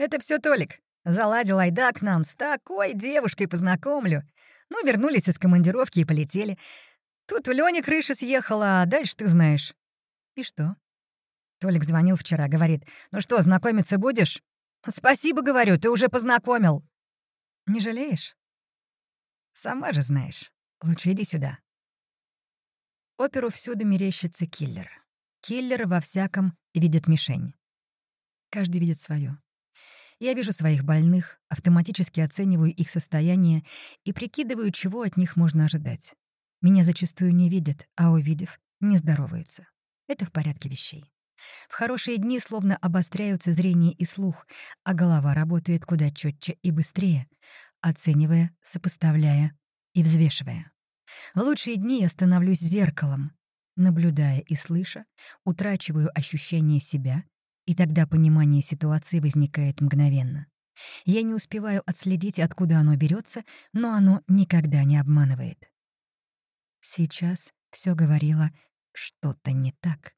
«Это все Толик. Заладил айда к нам, с такой девушкой познакомлю. Ну, вернулись из командировки и полетели. Тут у Лёни крыша съехала, а дальше ты знаешь». «И что?» Толик звонил вчера, говорит, «Ну что, знакомиться будешь?» «Спасибо, говорю, ты уже познакомил». «Не жалеешь?» «Сама же знаешь. Лучше иди сюда». Оперу всюду мерещится киллер. Киллер во всяком видит мишень. Каждый видит свое. Я вижу своих больных, автоматически оцениваю их состояние и прикидываю, чего от них можно ожидать. Меня зачастую не видят, а увидев, не здороваются. Это в порядке вещей. В хорошие дни словно обостряются зрение и слух, а голова работает куда четче и быстрее, оценивая, сопоставляя и взвешивая. В лучшие дни я становлюсь зеркалом. Наблюдая и слыша, утрачиваю ощущение себя, и тогда понимание ситуации возникает мгновенно. Я не успеваю отследить, откуда оно берется, но оно никогда не обманывает. Сейчас все говорило что-то не так.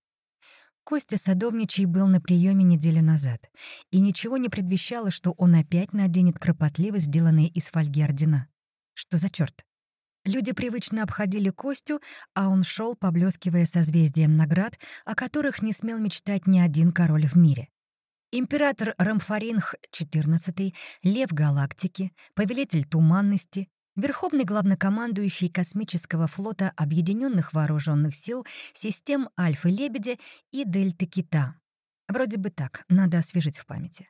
Костя Садовничий был на приеме неделю назад, и ничего не предвещало, что он опять наденет кропотливо сделанные из фольги ордена. Что за черт? Люди привычно обходили Костю, а он шел, поблескивая созвездием наград, о которых не смел мечтать ни один король в мире. Император Рамфаринх XIV, Лев Галактики, Повелитель Туманности, Верховный главнокомандующий космического флота Объединенных Вооруженных Сил систем Альфы-Лебедя и Дельты Кита. Вроде бы так, надо освежить в памяти.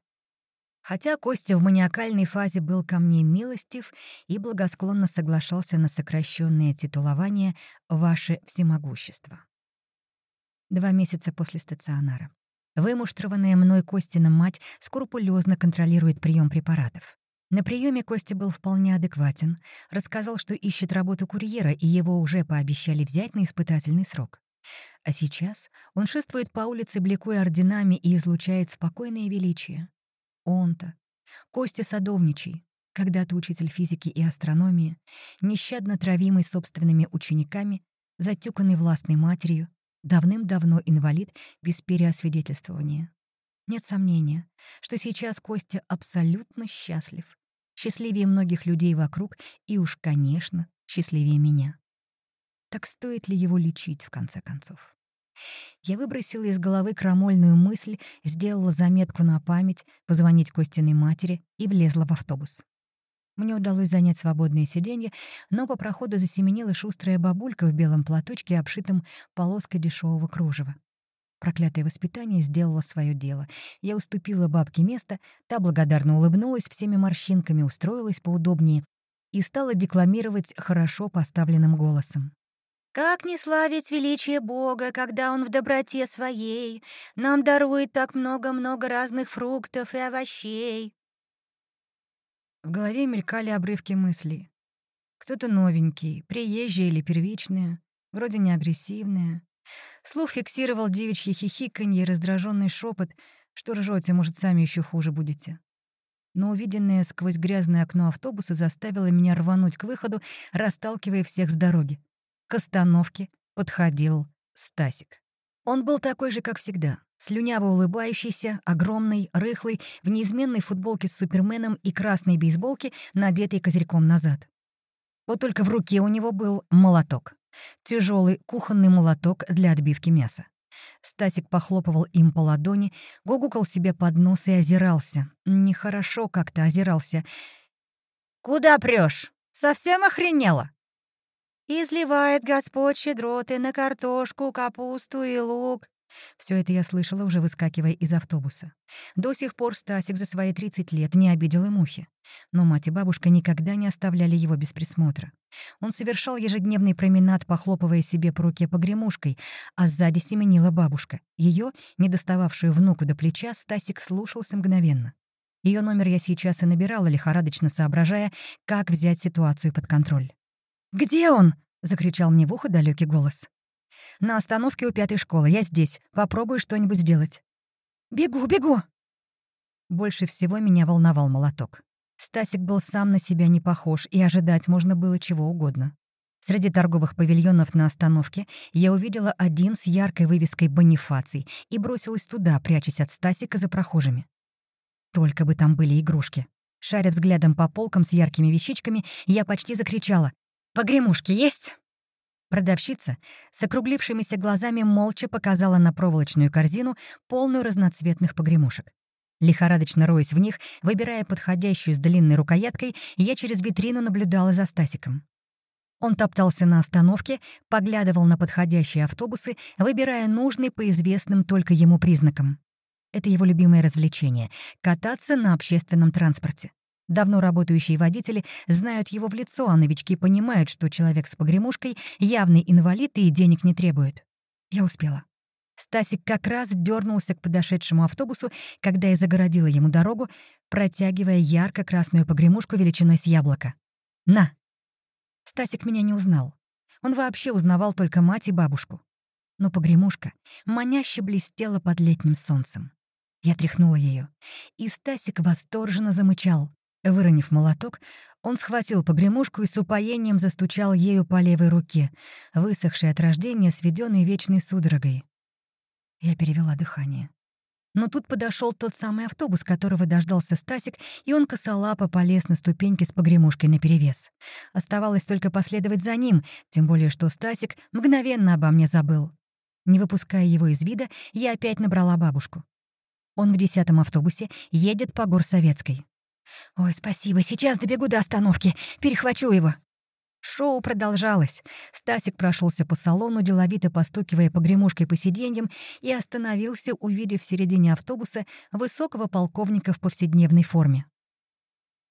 Хотя Костя в маниакальной фазе был ко мне милостив и благосклонно соглашался на сокращенное титулование «Ваше всемогущество». Два месяца после стационара. Вымуштрованная мной Костина мать скрупулезно контролирует прием препаратов. На приеме Костя был вполне адекватен, рассказал, что ищет работу курьера, и его уже пообещали взять на испытательный срок. А сейчас он шествует по улице, бликуя орденами и излучает спокойное величие. Он-то, Костя Садовничий, когда-то учитель физики и астрономии, нещадно травимый собственными учениками, затюканный властной матерью, давным-давно инвалид без переосвидетельствования. Нет сомнения, что сейчас Костя абсолютно счастлив. Счастливее многих людей вокруг и уж, конечно, счастливее меня. Так стоит ли его лечить, в конце концов? Я выбросила из головы крамольную мысль, сделала заметку на память, позвонить Костиной матери и влезла в автобус. Мне удалось занять свободное сиденье, но по проходу засеменила шустрая бабулька в белом платочке, обшитом полоской дешевого кружева. Проклятое воспитание сделало свое дело. Я уступила бабке место, та благодарно улыбнулась всеми морщинками, устроилась поудобнее и стала декламировать хорошо поставленным голосом. Как не славить величие Бога, когда Он в доброте своей нам дарует так много-много разных фруктов и овощей?» В голове мелькали обрывки мыслей. Кто-то новенький, приезжий или первичный, вроде не агрессивная. Слух фиксировал девичье хихиканье и раздраженный шепот, что ржете, может, сами еще хуже будете. Но увиденное сквозь грязное окно автобуса заставило меня рвануть к выходу, расталкивая всех с дороги. К остановке подходил Стасик. Он был такой же, как всегда, слюняво улыбающийся, огромный, рыхлый, в неизменной футболке с суперменом и красной бейсболке, надетой козырьком назад. Вот только в руке у него был молоток. тяжелый кухонный молоток для отбивки мяса. Стасик похлопывал им по ладони, гугукал себе под нос и озирался. Нехорошо как-то озирался. «Куда прешь? Совсем охренела?» Изливает Господь щедроты на картошку, капусту и лук. Все это я слышала, уже выскакивая из автобуса. До сих пор Стасик за свои 30 лет не обидел и мухи. Но мать и бабушка никогда не оставляли его без присмотра. Он совершал ежедневный променад, похлопывая себе по руке погремушкой, а сзади семенила бабушка. Ее, не достававшую внуку до плеча, Стасик слушался мгновенно. Ее номер я сейчас и набирала, лихорадочно соображая, как взять ситуацию под контроль. «Где он?» — закричал мне в ухо далекий голос. «На остановке у пятой школы. Я здесь. Попробую что-нибудь сделать». «Бегу, бегу!» Больше всего меня волновал молоток. Стасик был сам на себя не похож, и ожидать можно было чего угодно. Среди торговых павильонов на остановке я увидела один с яркой вывеской «Бонифаций» и бросилась туда, прячась от Стасика за прохожими. Только бы там были игрушки. Шаря взглядом по полкам с яркими вещичками, я почти закричала. «Погремушки есть?» Продавщица с округлившимися глазами молча показала на проволочную корзину, полную разноцветных погремушек. Лихорадочно роясь в них, выбирая подходящую с длинной рукояткой, я через витрину наблюдала за Стасиком. Он топтался на остановке, поглядывал на подходящие автобусы, выбирая нужный по известным только ему признакам. Это его любимое развлечение — кататься на общественном транспорте. Давно работающие водители знают его в лицо, а новички понимают, что человек с погремушкой — явный инвалид и денег не требует. Я успела. Стасик как раз дернулся к подошедшему автобусу, когда я загородила ему дорогу, протягивая ярко-красную погремушку величиной с яблоко. «На!» Стасик меня не узнал. Он вообще узнавал только мать и бабушку. Но погремушка маняще блестела под летним солнцем. Я тряхнула ее, и Стасик восторженно замычал. Выронив молоток, он схватил погремушку и с упоением застучал ею по левой руке, высохшей от рождения, сведенной вечной судорогой. Я перевела дыхание. Но тут подошел тот самый автобус, которого дождался Стасик, и он косолапо полез на ступеньки с погремушкой наперевес. Оставалось только последовать за ним, тем более что Стасик мгновенно обо мне забыл. Не выпуская его из вида, я опять набрала бабушку. Он в десятом автобусе едет по Горсоветской. «Ой, спасибо, сейчас добегу до остановки, перехвачу его». Шоу продолжалось. Стасик прошелся по салону, деловито постукивая погремушкой по сиденьям, и остановился, увидев в середине автобуса высокого полковника в повседневной форме.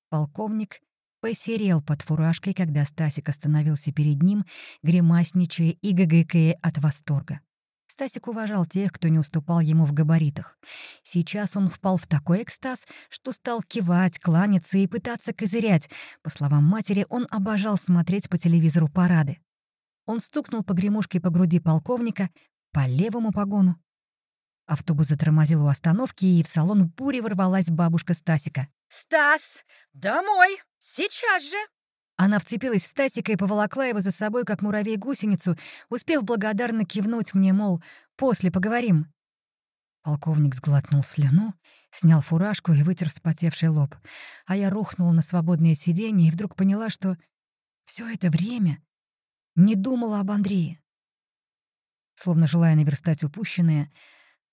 Полковник посерел под фуражкой, когда Стасик остановился перед ним, гримасничая и ггкая от восторга. Стасик уважал тех, кто не уступал ему в габаритах. Сейчас он впал в такой экстаз, что стал кивать, кланяться и пытаться козырять. По словам матери, он обожал смотреть по телевизору парады. Он стукнул по гремушке по груди полковника, по левому погону. Автобус затормозил у остановки, и в салон бури ворвалась бабушка Стасика. «Стас, домой! Сейчас же!» Она вцепилась в Стасика и поволокла его за собой, как муравей-гусеницу, успев благодарно кивнуть мне, мол, «после поговорим». Полковник сглотнул слюну, снял фуражку и вытер вспотевший лоб. А я рухнула на свободное сиденье и вдруг поняла, что все это время не думала об Андрее. Словно желая наверстать упущенное,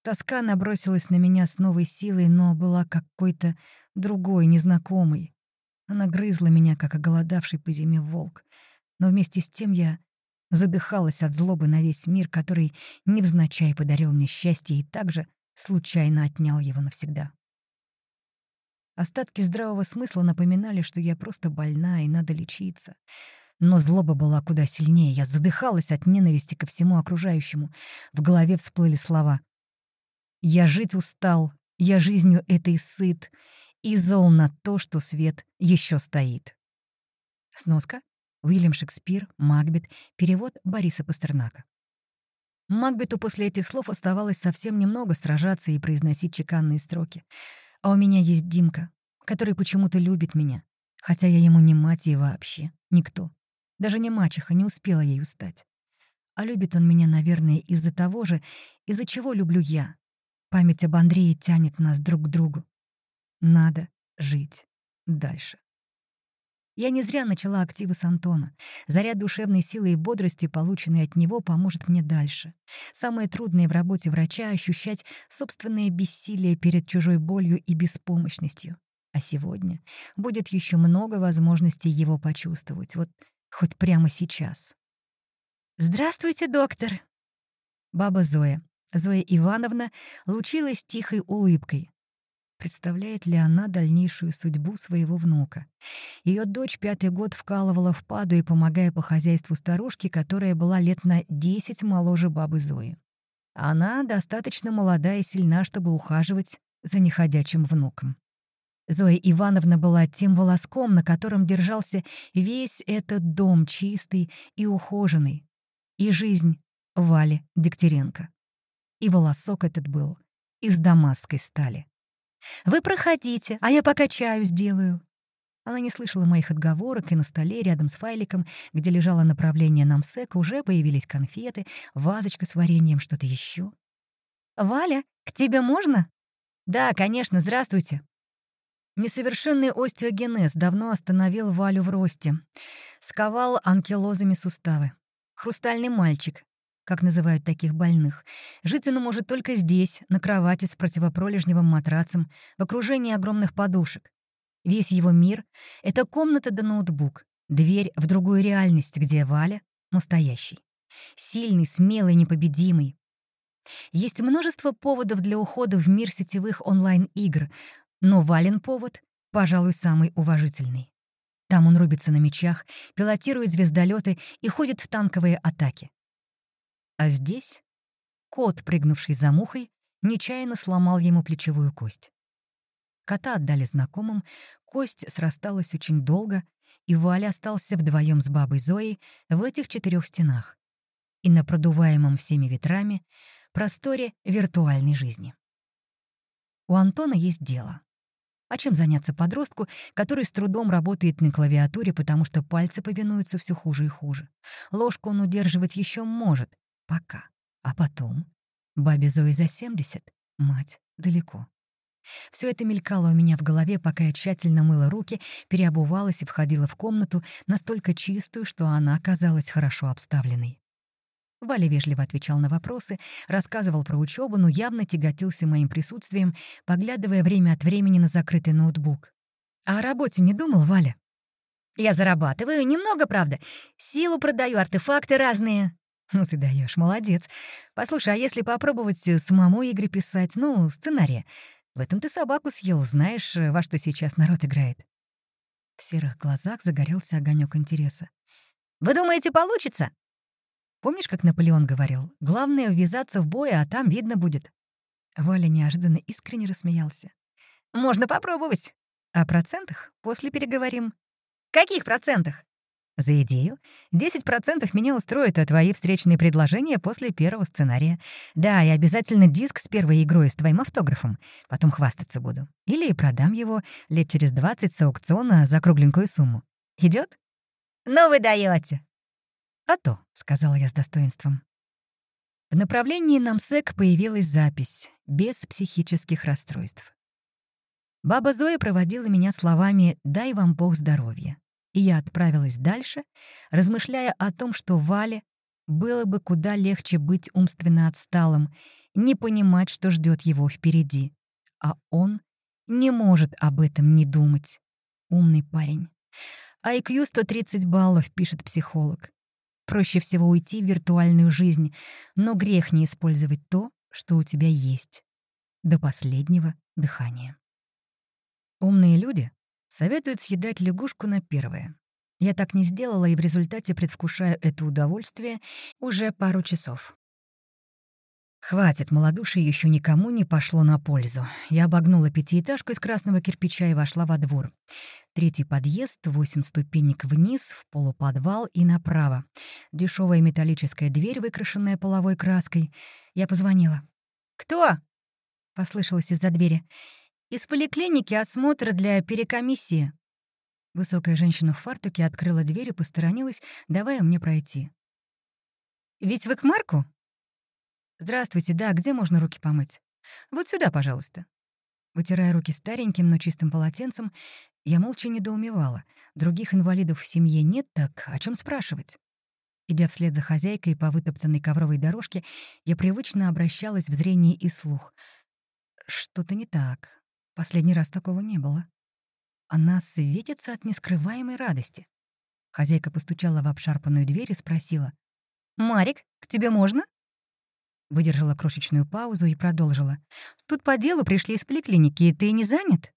тоска набросилась на меня с новой силой, но была какой-то другой, незнакомой. Она грызла меня, как оголодавший по зиме волк. Но вместе с тем я задыхалась от злобы на весь мир, который невзначай подарил мне счастье и также случайно отнял его навсегда. Остатки здравого смысла напоминали, что я просто больна и надо лечиться. Но злоба была куда сильнее. Я задыхалась от ненависти ко всему окружающему. В голове всплыли слова. «Я жить устал, я жизнью этой сыт, и зол на то, что свет еще стоит. Сноска. Уильям Шекспир, Макбет, перевод Бориса Пастернака. Макбету после этих слов оставалось совсем немного сражаться и произносить чеканные строки. А у меня есть Димка, который почему-то любит меня, хотя я ему не мать и вообще никто. Даже не мачеха, не успела ей устать. А любит он меня, наверное, из-за того же, из-за чего люблю я. Память об Андрее тянет нас друг к другу. Надо жить дальше. Я не зря начала активы с Антона. Заряд душевной силы и бодрости, полученный от него, поможет мне дальше. Самое трудное в работе врача — ощущать собственное бессилие перед чужой болью и беспомощностью. А сегодня будет еще много возможностей его почувствовать, вот хоть прямо сейчас. «Здравствуйте, доктор!» Баба Зоя, Зоя Ивановна, лучилась тихой улыбкой. Представляет ли она дальнейшую судьбу своего внука? Ее дочь пятый год вкалывала в паду и помогая по хозяйству старушке, которая была лет на десять моложе бабы Зои. Она достаточно молода и сильна, чтобы ухаживать за неходячим внуком. Зоя Ивановна была тем волоском, на котором держался весь этот дом чистый и ухоженный, и жизнь Вали Дегтяренко. И волосок этот был из дамасской стали. «Вы проходите, а я пока чаю сделаю». Она не слышала моих отговорок, и на столе рядом с файликом, где лежало направление на МСЭК, уже появились конфеты, вазочка с вареньем, что-то еще. «Валя, к тебе можно?» «Да, конечно, здравствуйте». Несовершенный остеогенез давно остановил Валю в росте, сковал анкилозами суставы. Хрустальный мальчик, как называют таких больных. Жить он может только здесь, на кровати с противопролежневым матрацем, в окружении огромных подушек. Весь его мир — это комната да ноутбук, дверь в другую реальность, где Валя — настоящий. Сильный, смелый, непобедимый. Есть множество поводов для ухода в мир сетевых онлайн-игр, но Вален повод, пожалуй, самый уважительный. Там он рубится на мечах, пилотирует звездолеты и ходит в танковые атаки. А здесь кот, прыгнувший за мухой, нечаянно сломал ему плечевую кость. Кота отдали знакомым, кость срасталась очень долго, и Валя остался вдвоем с бабой Зоей в этих четырех стенах и на продуваемом всеми ветрами просторе виртуальной жизни. У Антона есть дело. А чем заняться подростку, который с трудом работает на клавиатуре, потому что пальцы повинуются все хуже и хуже? Ложку он удерживать еще может, Пока. А потом? Бабе Зои за 70, мать далеко. Все это мелькало у меня в голове, пока я тщательно мыла руки, переобувалась и входила в комнату, настолько чистую, что она оказалась хорошо обставленной. Валя вежливо отвечал на вопросы, рассказывал про учебу, но явно тяготился моим присутствием, поглядывая время от времени на закрытый ноутбук. «А о работе не думал, Валя?» «Я зарабатываю немного, правда. Силу продаю, артефакты разные. «Ну ты даешь, молодец. Послушай, а если попробовать э, самому игры писать, ну, сценария? В этом ты собаку съел, знаешь, э, во что сейчас народ играет». В серых глазах загорелся огонек интереса. «Вы думаете, получится?» Помнишь, как Наполеон говорил? «Главное — ввязаться в бой, а там видно будет». Валя неожиданно искренне рассмеялся. «Можно попробовать. О процентах после переговорим». «Каких процентах?» За идею 10% меня устроит, а твои встречные предложения после первого сценария. Да, и обязательно диск с первой игрой с твоим автографом. Потом хвастаться буду. Или продам его лет через 20 с аукциона за кругленькую сумму. Идет? Ну вы даете. А то, сказала я с достоинством. В направлении намсек появилась запись без психических расстройств. Баба Зоя проводила меня словами «дай вам Бог здоровья» и я отправилась дальше, размышляя о том, что Вале было бы куда легче быть умственно отсталым, не понимать, что ждет его впереди. А он не может об этом не думать. Умный парень. IQ 130 баллов, пишет психолог. Проще всего уйти в виртуальную жизнь, но грех не использовать то, что у тебя есть. До последнего дыхания. Умные люди Советуют съедать лягушку на первое. Я так не сделала и в результате предвкушаю это удовольствие уже пару часов. Хватит, малодушие еще никому не пошло на пользу. Я обогнула пятиэтажку из красного кирпича и вошла во двор. Третий подъезд, восемь ступенек вниз, в полуподвал и направо. Дешевая металлическая дверь, выкрашенная половой краской. Я позвонила. «Кто?» — послышалось из-за двери. Из поликлиники осмотр для перекомиссии». Высокая женщина в фартуке открыла дверь и посторонилась, давая мне пройти. «Ведь вы к Марку?» «Здравствуйте, да, где можно руки помыть?» «Вот сюда, пожалуйста». Вытирая руки стареньким, но чистым полотенцем, я молча недоумевала. Других инвалидов в семье нет, так о чем спрашивать? Идя вслед за хозяйкой по вытоптанной ковровой дорожке, я привычно обращалась в зрение и слух. Что-то не так. Последний раз такого не было. Она светится от нескрываемой радости. Хозяйка постучала в обшарпанную дверь и спросила. «Марик, к тебе можно?» Выдержала крошечную паузу и продолжила. «Тут по делу пришли из поликлиники, и ты не занят?»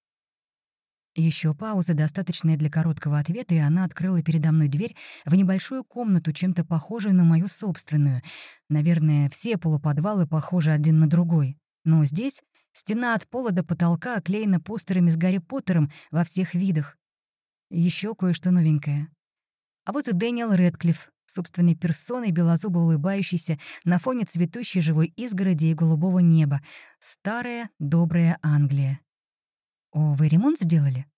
Еще пауза, достаточная для короткого ответа, и она открыла передо мной дверь в небольшую комнату, чем-то похожую на мою собственную. Наверное, все полуподвалы похожи один на другой. Но здесь стена от пола до потолка оклеена постерами с Гарри Поттером во всех видах. Еще кое-что новенькое. А вот и Дэниел Рэдклифф, собственной персоной, белозубо улыбающийся на фоне цветущей живой изгороди и голубого неба. Старая, добрая Англия. «О, вы ремонт сделали?»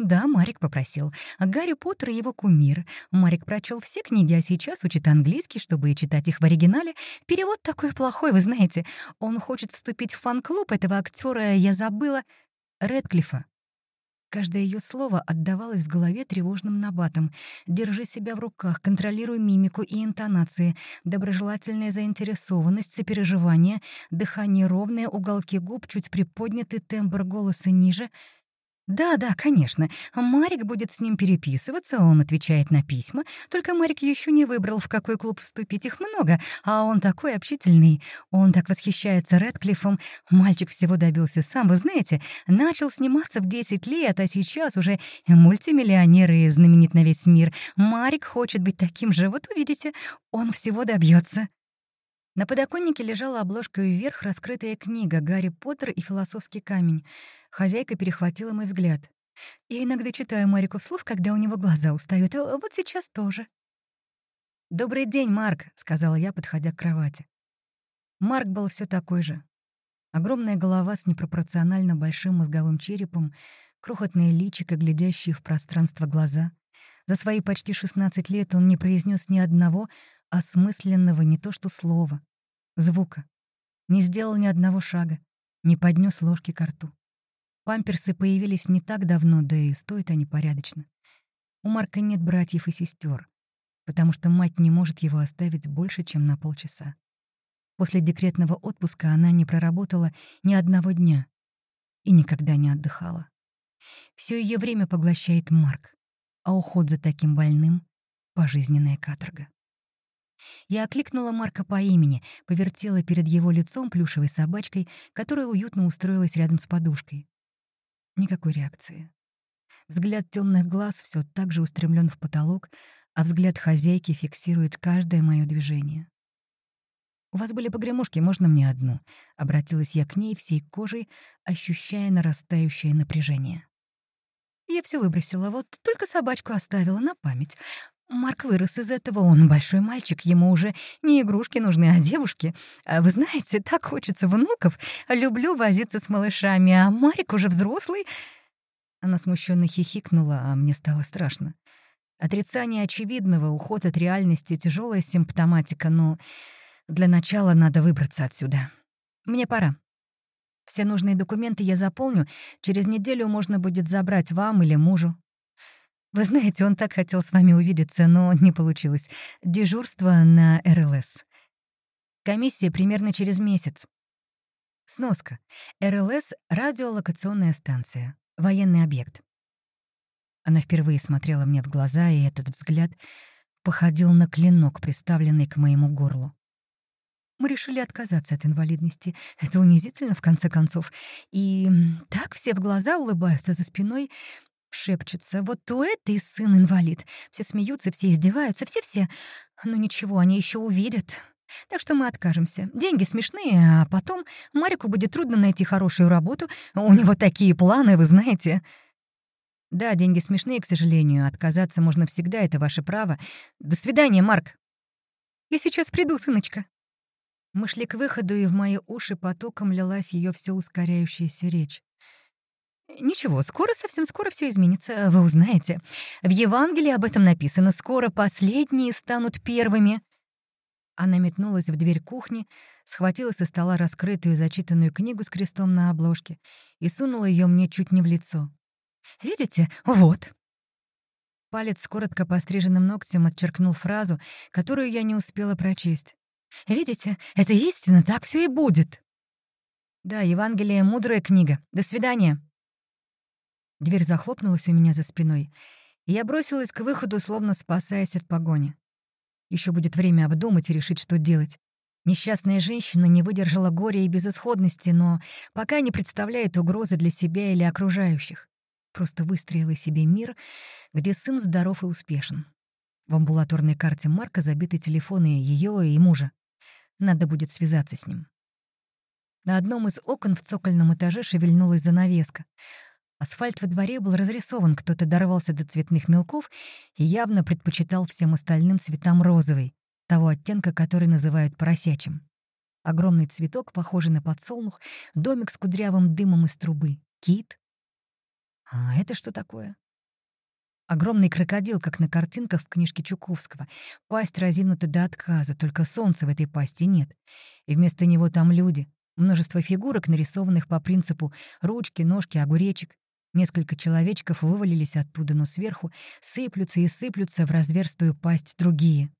Да, Марик попросил. Гарри Поттер — его кумир. Марик прочел все книги, а сейчас учит английский, чтобы читать их в оригинале. Перевод такой плохой, вы знаете. Он хочет вступить в фан-клуб этого актера, я забыла, Редклифа. Каждое ее слово отдавалось в голове тревожным набатом. «Держи себя в руках, контролируй мимику и интонации, доброжелательная заинтересованность, сопереживание, дыхание ровное, уголки губ, чуть приподнятый тембр голоса ниже — «Да-да, конечно. Марик будет с ним переписываться, он отвечает на письма. Только Марик еще не выбрал, в какой клуб вступить. Их много, а он такой общительный. Он так восхищается Рэдклиффом. Мальчик всего добился сам, вы знаете. Начал сниматься в 10 лет, а сейчас уже мультимиллионер и знаменит на весь мир. Марик хочет быть таким же, вот увидите, он всего добьется. На подоконнике лежала обложка вверх раскрытая книга «Гарри Поттер и философский камень». Хозяйка перехватила мой взгляд. Я иногда читаю Марику вслух, когда у него глаза устают. Вот сейчас тоже. «Добрый день, Марк», — сказала я, подходя к кровати. Марк был все такой же. Огромная голова с непропорционально большим мозговым черепом, крохотное личико, глядящие в пространство глаза. За свои почти 16 лет он не произнес ни одного осмысленного не то что слова, звука. Не сделал ни одного шага, не поднес ложки к рту. Памперсы появились не так давно, да и стоят они порядочно. У Марка нет братьев и сестер, потому что мать не может его оставить больше, чем на полчаса. После декретного отпуска она не проработала ни одного дня и никогда не отдыхала. Все ее время поглощает Марк, а уход за таким больным — пожизненная каторга. Я окликнула Марка по имени, повертела перед его лицом плюшевой собачкой, которая уютно устроилась рядом с подушкой. Никакой реакции. Взгляд темных глаз все так же устремлен в потолок, а взгляд хозяйки фиксирует каждое мое движение. «У вас были погремушки, можно мне одну?» — обратилась я к ней всей кожей, ощущая нарастающее напряжение. Я все выбросила, вот только собачку оставила на память. Марк вырос из этого, он большой мальчик, ему уже не игрушки нужны, а девушки. А вы знаете, так хочется внуков. Люблю возиться с малышами, а Марик уже взрослый. Она смущенно хихикнула, а мне стало страшно. Отрицание очевидного, уход от реальности — тяжелая симптоматика, но для начала надо выбраться отсюда. Мне пора. Все нужные документы я заполню. Через неделю можно будет забрать вам или мужу. Вы знаете, он так хотел с вами увидеться, но не получилось. Дежурство на РЛС. Комиссия примерно через месяц. Сноска. РЛС — радиолокационная станция. Военный объект. Она впервые смотрела мне в глаза, и этот взгляд походил на клинок, приставленный к моему горлу. Мы решили отказаться от инвалидности. Это унизительно, в конце концов. И так все в глаза улыбаются за спиной. Шепчутся, вот у этой сын инвалид. Все смеются, все издеваются, все-все. Но ничего, они еще увидят. Так что мы откажемся. Деньги смешные, а потом Марику будет трудно найти хорошую работу. У него такие планы, вы знаете. Да, деньги смешные, к сожалению. Отказаться можно всегда, это ваше право. До свидания, Марк. Я сейчас приду, сыночка. Мы шли к выходу, и в мои уши потоком лилась ее все ускоряющаяся речь. Ничего, скоро, совсем скоро все изменится, вы узнаете. В Евангелии об этом написано «Скоро последние станут первыми». Она метнулась в дверь кухни, схватила со стола раскрытую зачитанную книгу с крестом на обложке и сунула ее мне чуть не в лицо. «Видите? Вот». Палец с коротко постриженным ногтем отчеркнул фразу, которую я не успела прочесть. «Видите? Это истина, так все и будет». «Да, Евангелие — мудрая книга. До свидания». Дверь захлопнулась у меня за спиной, и я бросилась к выходу, словно спасаясь от погони. Еще будет время обдумать и решить, что делать. Несчастная женщина не выдержала горя и безысходности, но пока не представляет угрозы для себя или окружающих. Просто выстроила себе мир, где сын здоров и успешен. В амбулаторной карте Марка забиты телефоны ее и мужа. Надо будет связаться с ним. На одном из окон в цокольном этаже шевельнулась занавеска. Асфальт во дворе был разрисован, кто-то дорвался до цветных мелков и явно предпочитал всем остальным цветам розовый, того оттенка, который называют поросячим. Огромный цветок, похожий на подсолнух, домик с кудрявым дымом из трубы, кит. А это что такое? Огромный крокодил, как на картинках в книжке Чуковского. Пасть разинута до отказа, только солнца в этой пасти нет. И вместо него там люди. Множество фигурок, нарисованных по принципу ручки, ножки, огуречек. Несколько человечков вывалились оттуда, но сверху сыплются и сыплются в разверстую пасть другие.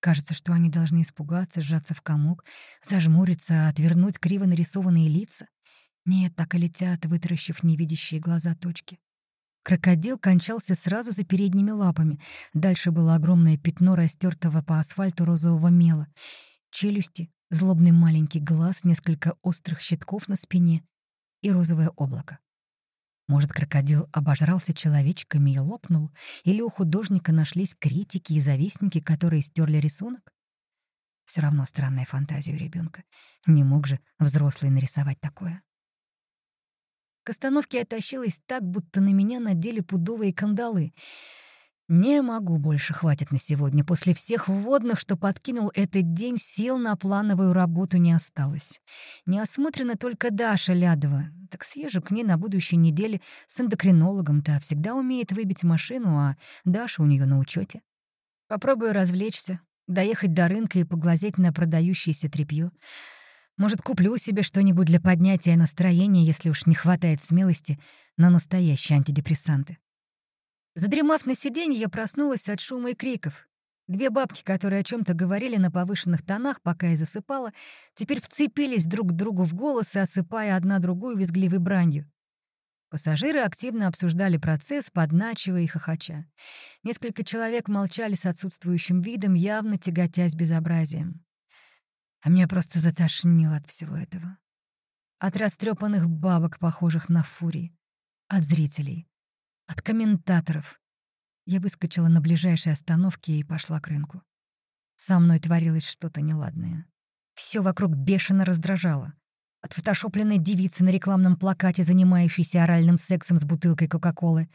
Кажется, что они должны испугаться, сжаться в комок, зажмуриться, отвернуть криво нарисованные лица. Нет, так и летят, вытаращив невидящие глаза точки. Крокодил кончался сразу за передними лапами. Дальше было огромное пятно растертого по асфальту розового мела. Челюсти, злобный маленький глаз, несколько острых щитков на спине и розовое облако. Может, крокодил обожрался человечками и лопнул, или у художника нашлись критики и завистники, которые стерли рисунок? Все равно странная фантазия у ребенка. Не мог же взрослый нарисовать такое. К остановке я тащилась так, будто на меня надели пудовые кандалы. Не могу больше, хватит на сегодня. После всех вводных, что подкинул этот день, сил на плановую работу не осталось. Не осмотрена только Даша Лядова. Так съезжу к ней на будущей неделе с эндокринологом-то. Всегда умеет выбить машину, а Даша у нее на учете. Попробую развлечься, доехать до рынка и поглазеть на продающееся тряпье. Может, куплю себе что-нибудь для поднятия настроения, если уж не хватает смелости на настоящие антидепрессанты. Задремав на сиденье, я проснулась от шума и криков. Две бабки, которые о чем то говорили на повышенных тонах, пока я засыпала, теперь вцепились друг к другу в голос, осыпая одна другую визгливой бранью. Пассажиры активно обсуждали процесс, подначивая и хохоча. Несколько человек молчали с отсутствующим видом, явно тяготясь безобразием. А меня просто затошнило от всего этого. От растрепанных бабок, похожих на фурии. От зрителей. От комментаторов. Я выскочила на ближайшей остановке и пошла к рынку. Со мной творилось что-то неладное. Все вокруг бешено раздражало. От фотошопленной девицы на рекламном плакате, занимающейся оральным сексом с бутылкой Кока-Колы.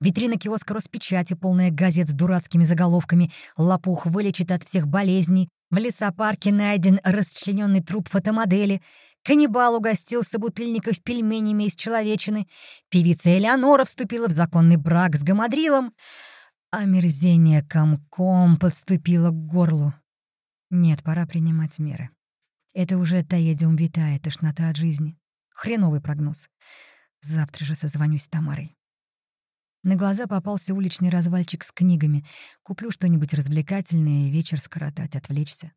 Витрина киоска Роспечати, полная газет с дурацкими заголовками «Лопух вылечит от всех болезней», в лесопарке найден расчлененный труп фотомодели. Каннибал угостил собутыльников пельменями из человечины. Певица Элеонора вступила в законный брак с гамадрилом. Омерзение комком подступило к горлу. Нет, пора принимать меры. Это уже таедиум витая, тошнота от жизни. Хреновый прогноз. Завтра же созвонюсь с Тамарой. На глаза попался уличный развальчик с книгами. Куплю что-нибудь развлекательное и вечер скоротать, отвлечься.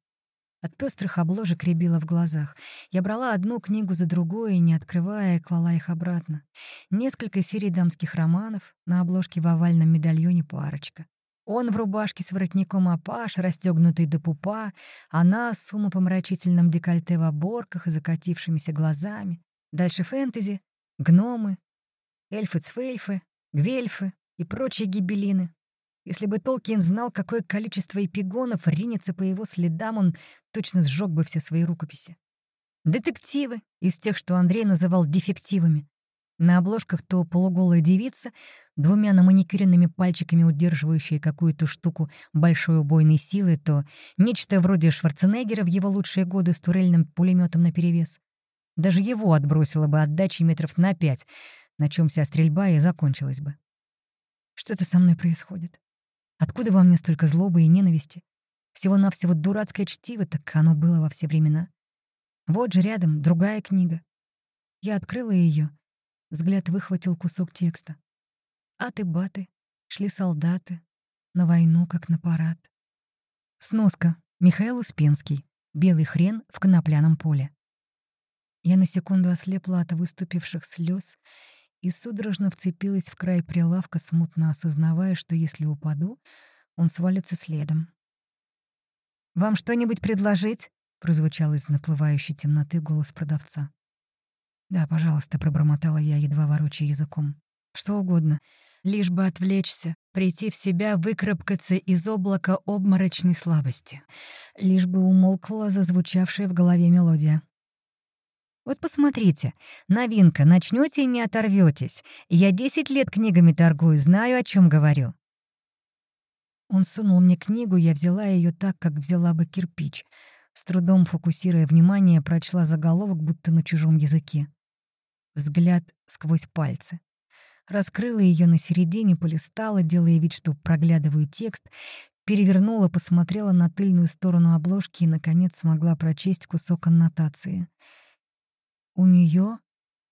От пестрых обложек рябило в глазах. Я брала одну книгу за другой не открывая, клала их обратно. Несколько серий дамских романов, на обложке в овальном медальоне парочка. Он в рубашке с воротником апаш, расстегнутый до пупа, она с умопомрачительным декольте в оборках и закатившимися глазами. Дальше фэнтези, гномы, эльфы-цвельфы, гвельфы и прочие гибелины. Если бы Толкин знал, какое количество эпигонов ринется по его следам, он точно сжег бы все свои рукописи. Детективы из тех, что Андрей называл дефективами. На обложках то полуголая девица, двумя наманикюренными пальчиками удерживающая какую-то штуку большой убойной силы, то нечто вроде Шварценеггера в его лучшие годы с турельным пулеметом наперевес. Даже его отбросило бы отдачи метров на пять, на чем вся стрельба и закончилась бы. Что-то со мной происходит. Откуда во мне столько злобы и ненависти? Всего-навсего дурацкое чтиво, так оно было во все времена. Вот же рядом другая книга. Я открыла ее. Взгляд выхватил кусок текста. Аты-баты, шли солдаты, на войну, как на парад. Сноска. Михаил Успенский. Белый хрен в конопляном поле. Я на секунду ослепла от выступивших слез и судорожно вцепилась в край прилавка, смутно осознавая, что если упаду, он свалится следом. «Вам что-нибудь предложить?» — прозвучал из наплывающей темноты голос продавца. «Да, пожалуйста», — пробормотала я, едва ворочая языком. «Что угодно, лишь бы отвлечься, прийти в себя, выкрапкаться из облака обморочной слабости, лишь бы умолкла зазвучавшая в голове мелодия». Вот посмотрите, новинка, начнете и не оторветесь. Я десять лет книгами торгую, знаю, о чем говорю. Он сунул мне книгу, я взяла ее так, как взяла бы кирпич. С трудом фокусируя внимание, прочла заголовок, будто на чужом языке. Взгляд сквозь пальцы. Раскрыла ее на середине, полистала, делая вид, что проглядываю текст, перевернула, посмотрела на тыльную сторону обложки и, наконец, смогла прочесть кусок аннотации — у нее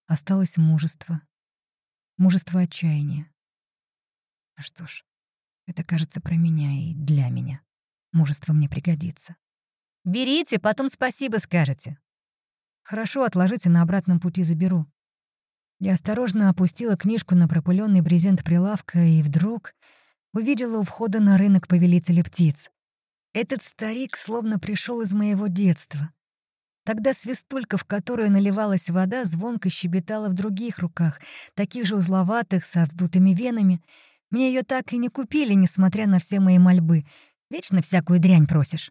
осталось мужество. Мужество отчаяния. А что ж, это кажется про меня и для меня. Мужество мне пригодится. Берите, потом спасибо скажете. Хорошо, отложите, на обратном пути заберу. Я осторожно опустила книжку на пропыленный брезент прилавка и вдруг увидела у входа на рынок повелителя птиц. Этот старик словно пришел из моего детства. Тогда свистулька, в которую наливалась вода, звонко щебетала в других руках, таких же узловатых, со вздутыми венами. Мне ее так и не купили, несмотря на все мои мольбы. Вечно всякую дрянь просишь.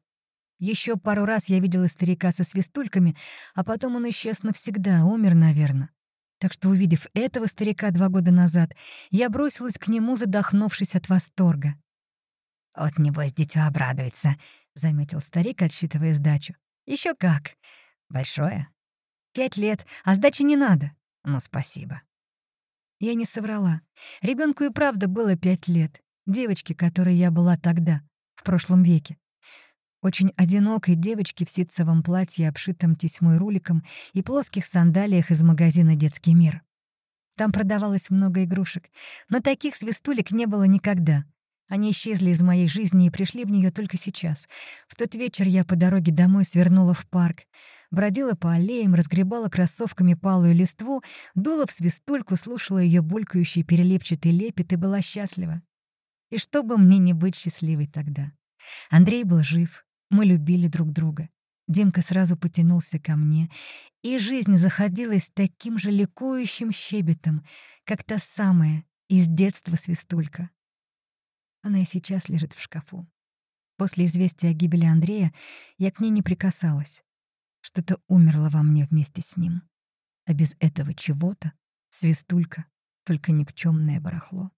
Еще пару раз я видела старика со свистульками, а потом он исчез навсегда, умер, наверное. Так что, увидев этого старика два года назад, я бросилась к нему, задохнувшись от восторга. «Вот, небось, дитё обрадуется», — заметил старик, отсчитывая сдачу. Еще как. Большое. Пять лет, а сдачи не надо. Ну, спасибо». Я не соврала. Ребенку и правда было пять лет. Девочке, которой я была тогда, в прошлом веке. Очень одинокой девочке в ситцевом платье, обшитом тесьмой руликом и плоских сандалиях из магазина «Детский мир». Там продавалось много игрушек, но таких свистулек не было никогда. Они исчезли из моей жизни и пришли в нее только сейчас. В тот вечер я по дороге домой свернула в парк, бродила по аллеям, разгребала кроссовками палую листву, дула в свистульку, слушала ее булькающий перелепчатый лепет и была счастлива. И чтобы мне не быть счастливой тогда. Андрей был жив, мы любили друг друга. Димка сразу потянулся ко мне, и жизнь заходилась таким же ликующим щебетом, как та самая из детства свистулька. Она и сейчас лежит в шкафу. После известия о гибели Андрея я к ней не прикасалась. Что-то умерло во мне вместе с ним. А без этого чего-то свистулька, только никчемное барахло.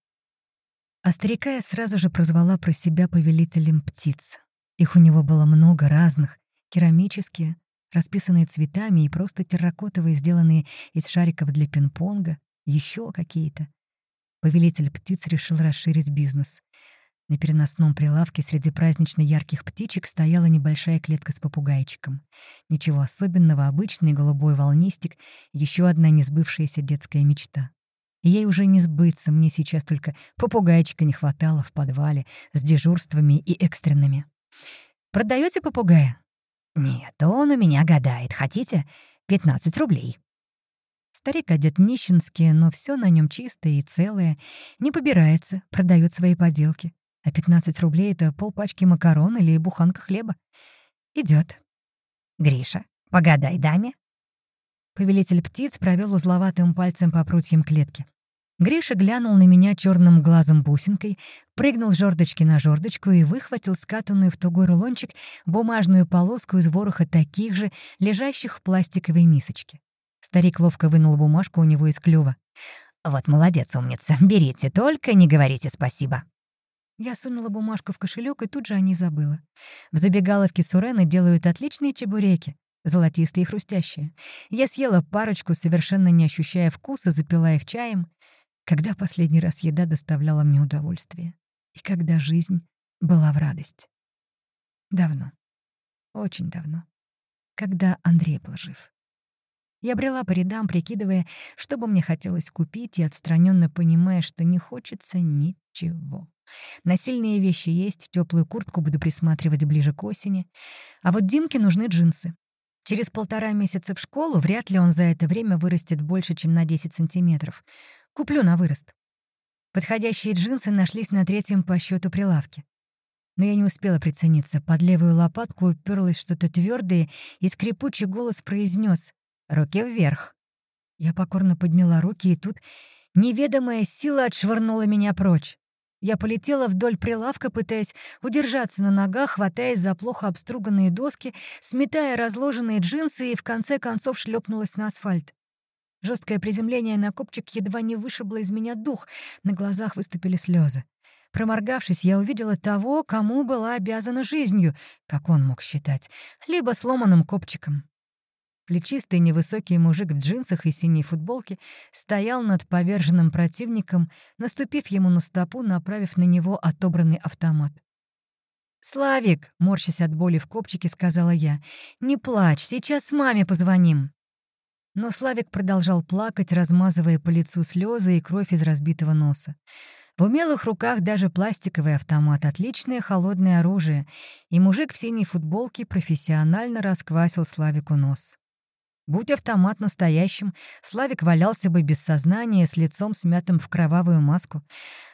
А старика я сразу же прозвала про себя повелителем птиц. Их у него было много разных, керамические, расписанные цветами и просто терракотовые, сделанные из шариков для пинг-понга, еще какие-то. Повелитель птиц решил расширить бизнес. На переносном прилавке среди празднично ярких птичек стояла небольшая клетка с попугайчиком. Ничего особенного, обычный голубой волнистик, еще одна несбывшаяся детская мечта. Ей уже не сбыться, мне сейчас только попугайчика не хватало в подвале с дежурствами и экстренными. Продаете попугая?» «Нет, он у меня гадает. Хотите? 15 рублей». Старик одет нищенски, но все на нем чистое и целое. Не побирается, продает свои поделки. А 15 рублей — это полпачки макарон или буханка хлеба. Идет. «Гриша, погадай даме». Повелитель птиц провел узловатым пальцем по прутьям клетки. Гриша глянул на меня черным глазом бусинкой, прыгнул с жердочки на жердочку и выхватил скатанную в тугой рулончик бумажную полоску из вороха таких же, лежащих в пластиковой мисочке. Старик ловко вынул бумажку у него из клюва. «Вот молодец, умница. Берите, только не говорите спасибо». Я сунула бумажку в кошелек и тут же о ней забыла. В забегаловке Сурены делают отличные чебуреки, золотистые и хрустящие. Я съела парочку, совершенно не ощущая вкуса, запила их чаем. Когда последний раз еда доставляла мне удовольствие? И когда жизнь была в радость? Давно. Очень давно. Когда Андрей был жив. Я брела по рядам, прикидывая, что бы мне хотелось купить, и отстраненно понимая, что не хочется ничего. Насильные вещи есть, теплую куртку буду присматривать ближе к осени. А вот Димке нужны джинсы. Через полтора месяца в школу вряд ли он за это время вырастет больше, чем на 10 сантиметров. Куплю на вырост. Подходящие джинсы нашлись на третьем по счету прилавке. Но я не успела прицениться. Под левую лопатку уперлось что-то твердое, и скрипучий голос произнес Руки вверх. Я покорно подняла руки, и тут неведомая сила отшвырнула меня прочь. Я полетела вдоль прилавка, пытаясь удержаться на ногах, хватаясь за плохо обструганные доски, сметая разложенные джинсы и в конце концов шлепнулась на асфальт. Жесткое приземление на копчик едва не вышибло из меня дух, на глазах выступили слезы. Проморгавшись, я увидела того, кому была обязана жизнью, как он мог считать, либо сломанным копчиком. Плечистый невысокий мужик в джинсах и синей футболке стоял над поверженным противником, наступив ему на стопу, направив на него отобранный автомат. «Славик!» — морщась от боли в копчике, сказала я. «Не плачь, сейчас маме позвоним». Но Славик продолжал плакать, размазывая по лицу слезы и кровь из разбитого носа. В умелых руках даже пластиковый автомат — отличное холодное оружие, и мужик в синей футболке профессионально расквасил Славику нос. Будь автомат настоящим, Славик валялся бы без сознания, с лицом смятым в кровавую маску.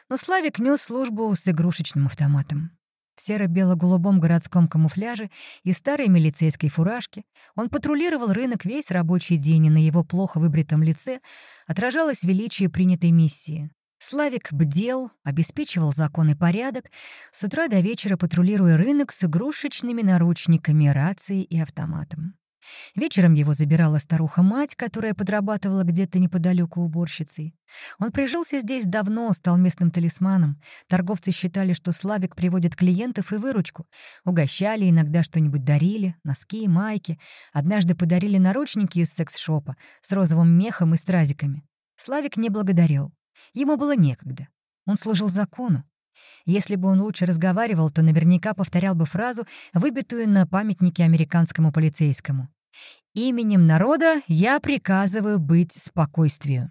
Но Славик нес службу с игрушечным автоматом. В серо-бело-голубом городском камуфляже и старой милицейской фуражке он патрулировал рынок весь рабочий день, и на его плохо выбритом лице отражалось величие принятой миссии. Славик бдел, обеспечивал закон и порядок, с утра до вечера патрулируя рынок с игрушечными наручниками, рацией и автоматом. Вечером его забирала старуха-мать, которая подрабатывала где-то неподалеку уборщицей. Он прижился здесь давно, стал местным талисманом. Торговцы считали, что Славик приводит клиентов и выручку. Угощали, иногда что-нибудь дарили, носки, майки. Однажды подарили наручники из секс-шопа с розовым мехом и стразиками. Славик не благодарил. Ему было некогда. Он служил закону. Если бы он лучше разговаривал, то наверняка повторял бы фразу, выбитую на памятнике американскому полицейскому. «Именем народа я приказываю быть спокойствию».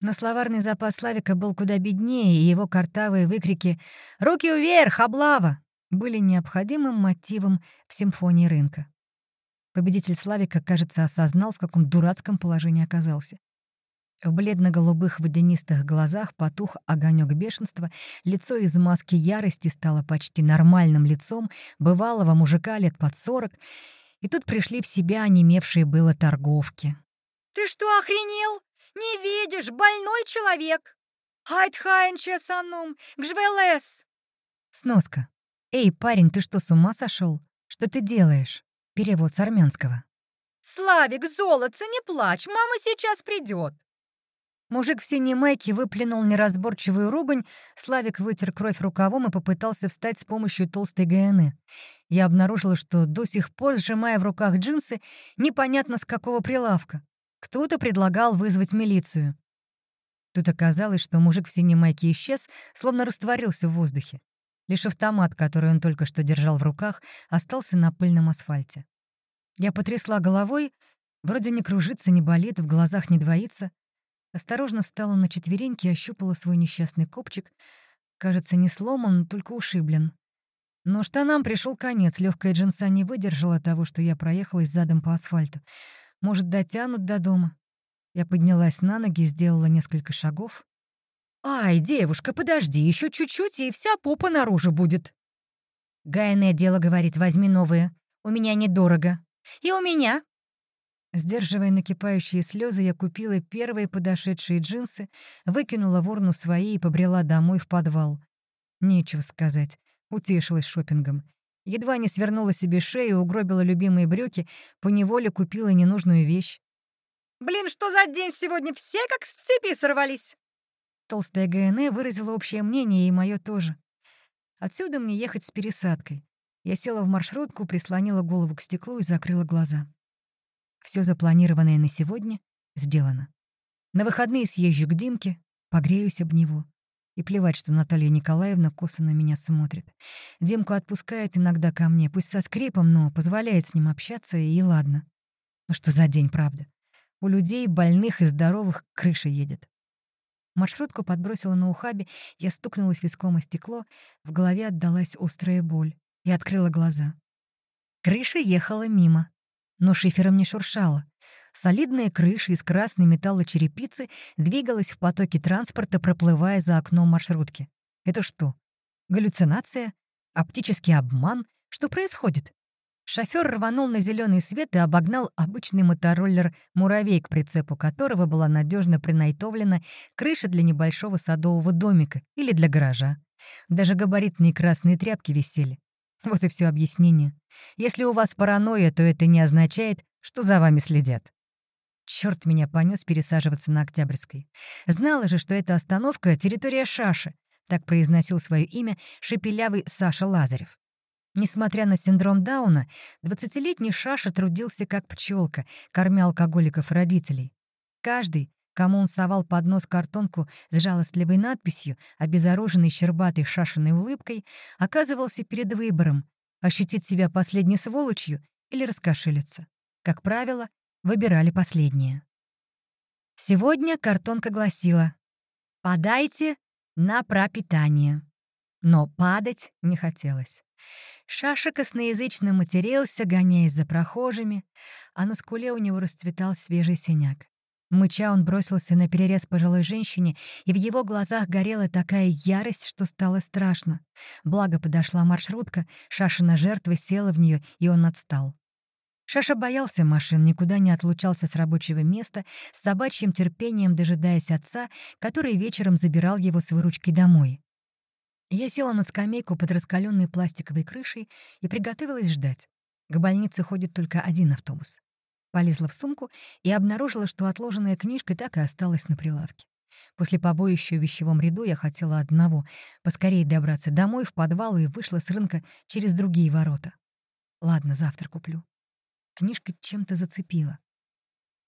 Но словарный запас Славика был куда беднее, и его картавые выкрики «Руки вверх, облава!» были необходимым мотивом в симфонии рынка. Победитель Славика, кажется, осознал, в каком дурацком положении оказался. В бледно-голубых водянистых глазах потух огонек бешенства, лицо из маски ярости стало почти нормальным лицом бывалого мужика лет под сорок, и тут пришли в себя онемевшие было торговки. «Ты что, охренел? Не видишь, больной человек! Айтхайнче санум, гжвелес!» Сноска. «Эй, парень, ты что, с ума сошел? Что ты делаешь?» Перевод с армянского. «Славик, золотце, не плачь, мама сейчас придет. Мужик в синей майке выплюнул неразборчивую ругань, Славик вытер кровь рукавом и попытался встать с помощью толстой ГН. Я обнаружила, что до сих пор, сжимая в руках джинсы, непонятно с какого прилавка. Кто-то предлагал вызвать милицию. Тут оказалось, что мужик в синей майке исчез, словно растворился в воздухе. Лишь автомат, который он только что держал в руках, остался на пыльном асфальте. Я потрясла головой, вроде не кружится, не болит, в глазах не двоится. Осторожно встала на четвереньки и ощупала свой несчастный копчик. Кажется, не сломан, только ушиблен. Но штанам пришел конец. Легкая джинса не выдержала того, что я проехалась задом по асфальту. Может, дотянут до дома. Я поднялась на ноги, сделала несколько шагов. «Ай, девушка, подожди, еще чуть-чуть, и вся попа наружу будет». Гайное дело говорит, возьми новые. У меня недорого. И у меня. Сдерживая накипающие слезы, я купила первые подошедшие джинсы, выкинула в урну свои и побрела домой в подвал. Нечего сказать, утешилась шопингом. Едва не свернула себе шею, угробила любимые брюки, поневоле купила ненужную вещь. «Блин, что за день сегодня? Все как с цепи сорвались!» Толстая ГНЭ выразила общее мнение, и мое тоже. Отсюда мне ехать с пересадкой. Я села в маршрутку, прислонила голову к стеклу и закрыла глаза. Все запланированное на сегодня сделано. На выходные съезжу к Димке, погреюсь об него. И плевать, что Наталья Николаевна косо на меня смотрит. Димку отпускает иногда ко мне, пусть со скрипом, но позволяет с ним общаться, и ладно. Ну что за день, правда? У людей, больных и здоровых, крыша едет. Маршрутку подбросила на ухабе, я стукнулась виском о стекло, в голове отдалась острая боль и открыла глаза. Крыша ехала мимо но шифером не шуршало. Солидная крыша из красной металлочерепицы двигалась в потоке транспорта, проплывая за окном маршрутки. Это что? Галлюцинация? Оптический обман? Что происходит? Шофёр рванул на зеленый свет и обогнал обычный мотороллер «Муравей», к прицепу которого была надежно принайтовлена крыша для небольшого садового домика или для гаража. Даже габаритные красные тряпки висели. Вот и все объяснение. Если у вас паранойя, то это не означает, что за вами следят. Черт меня понес пересаживаться на Октябрьской. Знала же, что эта остановка — территория Шаши. Так произносил свое имя шепелявый Саша Лазарев. Несмотря на синдром Дауна, 20-летний Шаша трудился как пчелка, кормя алкоголиков родителей. Каждый, кому он совал под нос картонку с жалостливой надписью, обезоруженной щербатой шашиной улыбкой, оказывался перед выбором — ощутить себя последней сволочью или раскошелиться. Как правило, выбирали последнее. Сегодня картонка гласила «Подайте на пропитание». Но падать не хотелось. Шаша косноязычно матерился, гоняясь за прохожими, а на скуле у него расцветал свежий синяк. Мыча он бросился на перерез пожилой женщине, и в его глазах горела такая ярость, что стало страшно. Благо подошла маршрутка, Шашина жертва села в нее, и он отстал. Шаша боялся машин, никуда не отлучался с рабочего места, с собачьим терпением дожидаясь отца, который вечером забирал его с выручкой домой. Я села на скамейку под раскаленной пластиковой крышей и приготовилась ждать. К больнице ходит только один автобус. Полезла в сумку и обнаружила, что отложенная книжка так и осталась на прилавке. После побоища в вещевом ряду я хотела одного — поскорее добраться домой, в подвал и вышла с рынка через другие ворота. Ладно, завтра куплю. Книжка чем-то зацепила.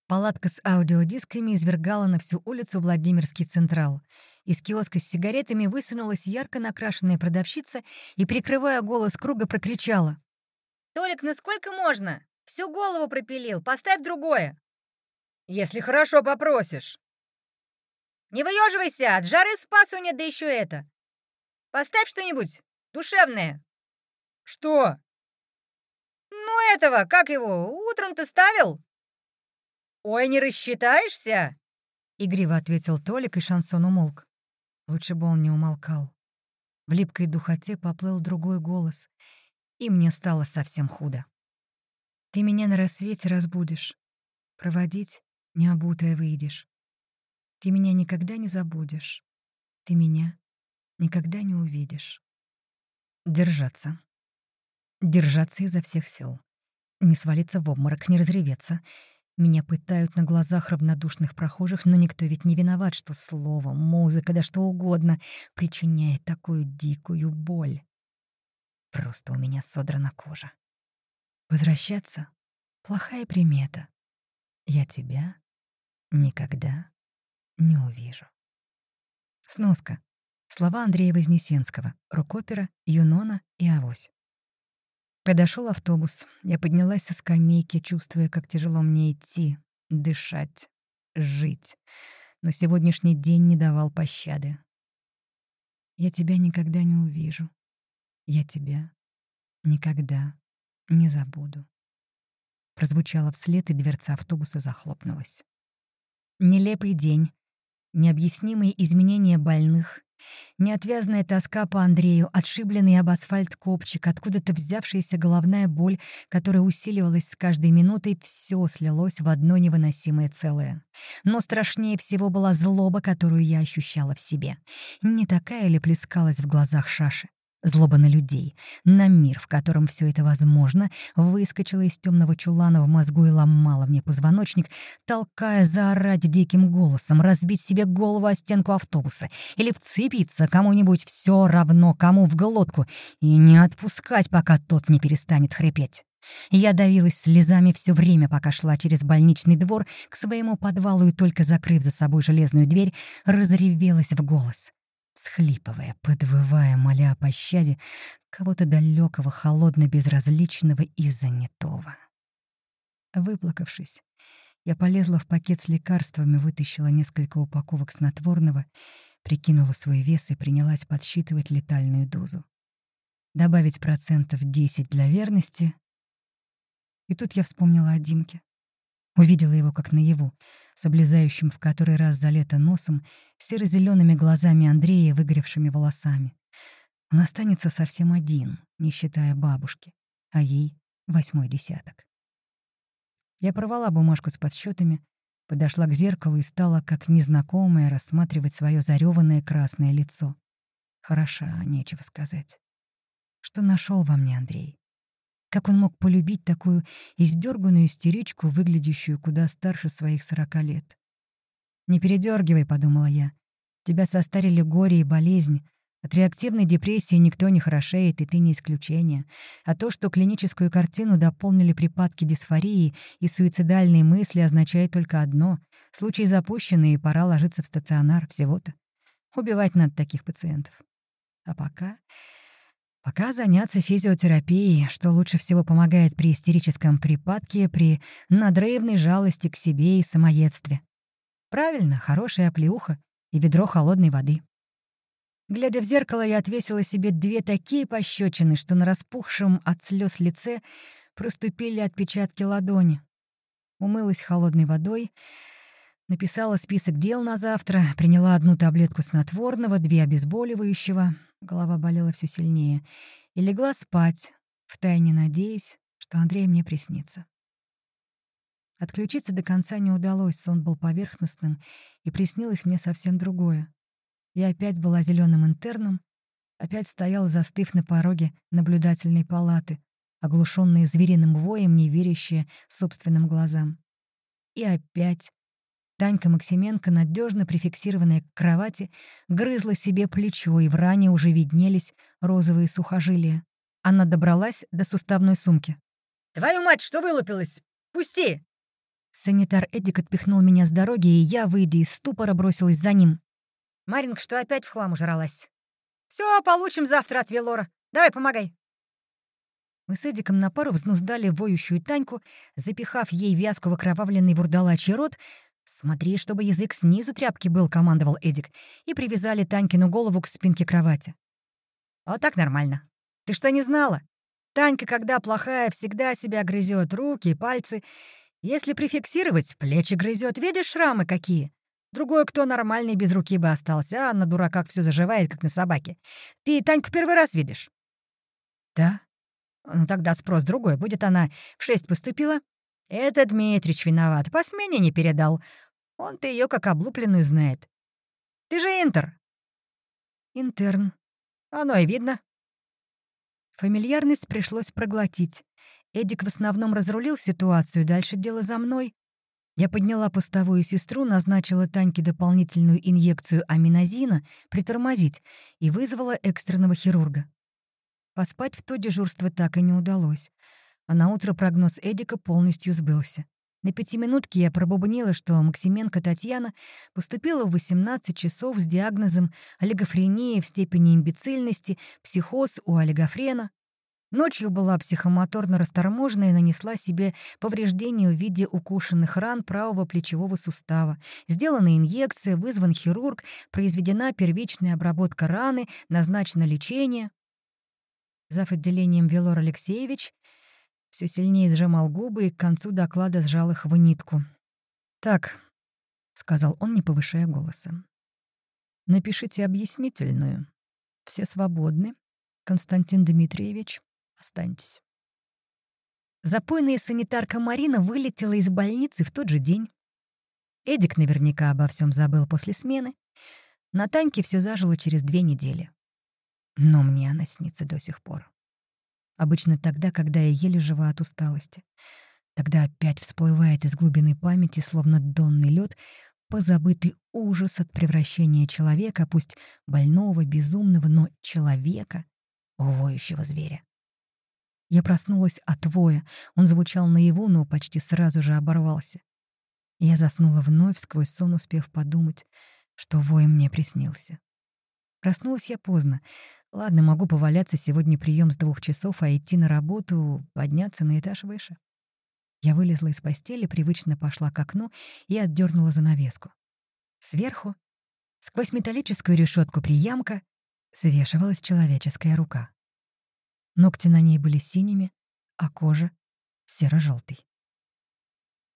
Палатка с аудиодисками извергала на всю улицу Владимирский Централ. Из киоска с сигаретами высунулась ярко накрашенная продавщица и, прикрывая голос круга, прокричала. «Толик, ну сколько можно? Всю голову пропилил, поставь другое!» «Если хорошо попросишь!» «Не выеживайся, от жары спасу нет, да еще это! Поставь что-нибудь душевное!» «Что?» «Ну этого, как его, утром ты ставил?» «Ой, не рассчитаешься?» — игриво ответил Толик, и шансон умолк. Лучше бы он не умолкал. В липкой духоте поплыл другой голос, и мне стало совсем худо. «Ты меня на рассвете разбудишь. Проводить необутая выйдешь. Ты меня никогда не забудешь. Ты меня никогда не увидишь». Держаться. Держаться изо всех сил. Не свалиться в обморок, не разреветься — меня пытают на глазах равнодушных прохожих, но никто ведь не виноват, что слово, музыка, да что угодно причиняет такую дикую боль. Просто у меня содрана кожа. Возвращаться — плохая примета. Я тебя никогда не увижу. Сноска. Слова Андрея Вознесенского, рукопера, Юнона и Авось. Подошел автобус. Я поднялась со скамейки, чувствуя, как тяжело мне идти, дышать, жить. Но сегодняшний день не давал пощады. Я тебя никогда не увижу. Я тебя никогда не забуду. Прозвучало вслед, и дверца автобуса захлопнулась. Нелепый день, необъяснимые изменения больных, Неотвязная тоска по Андрею, отшибленный об асфальт копчик, откуда-то взявшаяся головная боль, которая усиливалась с каждой минутой, все слилось в одно невыносимое целое. Но страшнее всего была злоба, которую я ощущала в себе. Не такая ли плескалась в глазах Шаши? Злоба на людей, на мир, в котором все это возможно, выскочила из темного чулана в мозгу и ломала мне позвоночник, толкая заорать диким голосом, разбить себе голову о стенку автобуса или вцепиться кому-нибудь все равно, кому в глотку, и не отпускать, пока тот не перестанет хрипеть. Я давилась слезами все время, пока шла через больничный двор к своему подвалу и только закрыв за собой железную дверь, разревелась в голос всхлипывая, подвывая, моля о пощаде кого-то далекого, холодно-безразличного и занятого. Выплакавшись, я полезла в пакет с лекарствами, вытащила несколько упаковок снотворного, прикинула свой вес и принялась подсчитывать летальную дозу. Добавить процентов 10 для верности. И тут я вспомнила о Димке. Увидела его как наяву, с облезающим в который раз за лето носом, серо зелеными глазами Андрея выгоревшими волосами. Он останется совсем один, не считая бабушки, а ей — восьмой десяток. Я порвала бумажку с подсчетами, подошла к зеркалу и стала, как незнакомая, рассматривать свое зареванное красное лицо. Хороша, нечего сказать. Что нашел во мне Андрей? Как он мог полюбить такую издерганную истеричку, выглядящую куда старше своих сорока лет? «Не передергивай, подумала я. «Тебя состарили горе и болезнь. От реактивной депрессии никто не хорошеет, и ты не исключение. А то, что клиническую картину дополнили припадки дисфории и суицидальные мысли, означает только одно — случай запущенный, и пора ложиться в стационар всего-то. Убивать надо таких пациентов. А пока Пока заняться физиотерапией, что лучше всего помогает при истерическом припадке, при надрывной жалости к себе и самоедстве. Правильно, хорошая оплеуха и ведро холодной воды. Глядя в зеркало, я отвесила себе две такие пощечины, что на распухшем от слез лице проступили отпечатки ладони. Умылась холодной водой, написала список дел на завтра, приняла одну таблетку снотворного, две обезболивающего, голова болела все сильнее, и легла спать, втайне надеясь, что Андрей мне приснится. Отключиться до конца не удалось, сон был поверхностным, и приснилось мне совсем другое. Я опять была зеленым интерном, опять стояла, застыв на пороге наблюдательной палаты, оглушенная звериным воем, не верящая собственным глазам. И опять Танька Максименко, надежно прификсированная к кровати, грызла себе плечо, и в ране уже виднелись розовые сухожилия. Она добралась до суставной сумки. «Твою мать, что вылупилась? Пусти!» Санитар Эдик отпихнул меня с дороги, и я, выйдя из ступора, бросилась за ним. Маринка, что опять в хлам ужралась? Все, получим завтра от Велора. Давай, помогай. Мы с Эдиком на пару взнуздали воющую Таньку, запихав ей вязку в окровавленный вурдалачий рот. «Смотри, чтобы язык снизу тряпки был», — командовал Эдик, и привязали Танькину голову к спинке кровати. «Вот так нормально. Ты что, не знала? Танька, когда плохая, всегда себя грызет руки и пальцы, если прификсировать, плечи грызет, видишь шрамы какие? Другой кто нормальный без руки бы остался, а на дураках все заживает, как на собаке. Ты Таньку первый раз видишь? Да. Ну тогда спрос другой. Будет она в шесть поступила? Это Дмитрич виноват. По смене не передал. Он-то ее как облупленную знает. Ты же интер. Интерн. Оно и видно. Фамильярность пришлось проглотить. Эдик в основном разрулил ситуацию, дальше дело за мной. Я подняла постовую сестру, назначила Таньке дополнительную инъекцию аминозина, притормозить, и вызвала экстренного хирурга. Поспать в то дежурство так и не удалось. А на утро прогноз Эдика полностью сбылся. На пятиминутке я пробубнила, что Максименко Татьяна поступила в 18 часов с диагнозом олигофрения в степени имбецильности, психоз у олигофрена. Ночью была психомоторно расторможена и нанесла себе повреждение в виде укушенных ран правого плечевого сустава. Сделана инъекция, вызван хирург, произведена первичная обработка раны, назначено лечение. Зав. отделением Велор Алексеевич все сильнее сжимал губы и к концу доклада сжал их в нитку. «Так», — сказал он, не повышая голоса, — «напишите объяснительную. Все свободны. Константин Дмитриевич, Останьтесь. Запойная санитарка Марина вылетела из больницы в тот же день. Эдик наверняка обо всем забыл после смены. На Таньке все зажило через две недели. Но мне она снится до сих пор. Обычно тогда, когда я еле жива от усталости. Тогда опять всплывает из глубины памяти, словно донный лед, позабытый ужас от превращения человека, пусть больного, безумного, но человека, воющего зверя. Я проснулась от воя. Он звучал наяву, но почти сразу же оборвался. Я заснула вновь, сквозь сон успев подумать, что вой мне приснился. Проснулась я поздно. Ладно, могу поваляться, сегодня прием с двух часов, а идти на работу, подняться на этаж выше. Я вылезла из постели, привычно пошла к окну и отдернула занавеску. Сверху, сквозь металлическую решетку приямка, свешивалась человеческая рука. Ногти на ней были синими, а кожа — серо желтой